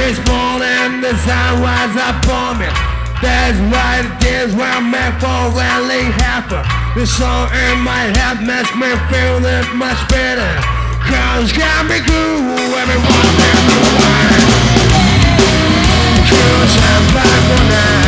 this morning the sun was upon me. That's why it is where meant for rally happen. The song in my head makes me feel that much better. Cause can be cool, everyone world. Cause I'm back for now.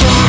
Helping.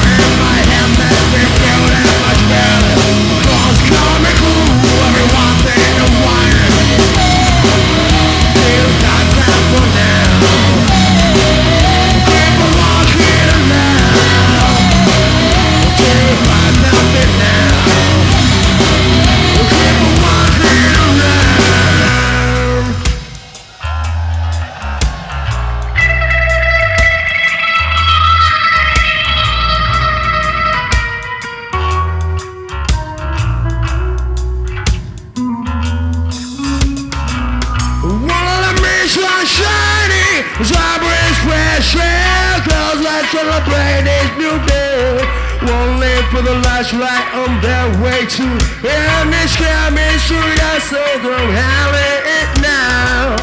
Close let's celebrate this new day. Won't live for the last light on their way to And this coming through your soul, don't handle it now.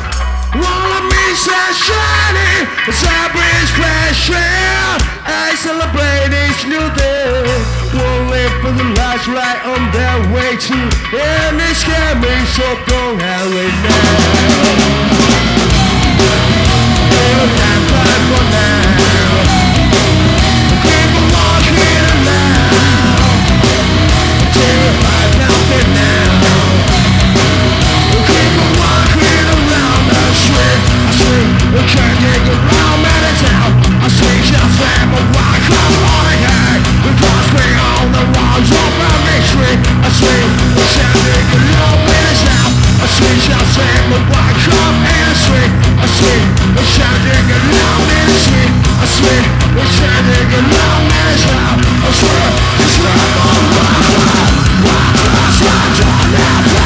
One of the mirrors are shiny, Zombies crashing, I celebrate this new day. Won't live for the last light on their way to And this coming, so don't handle it now. On the ground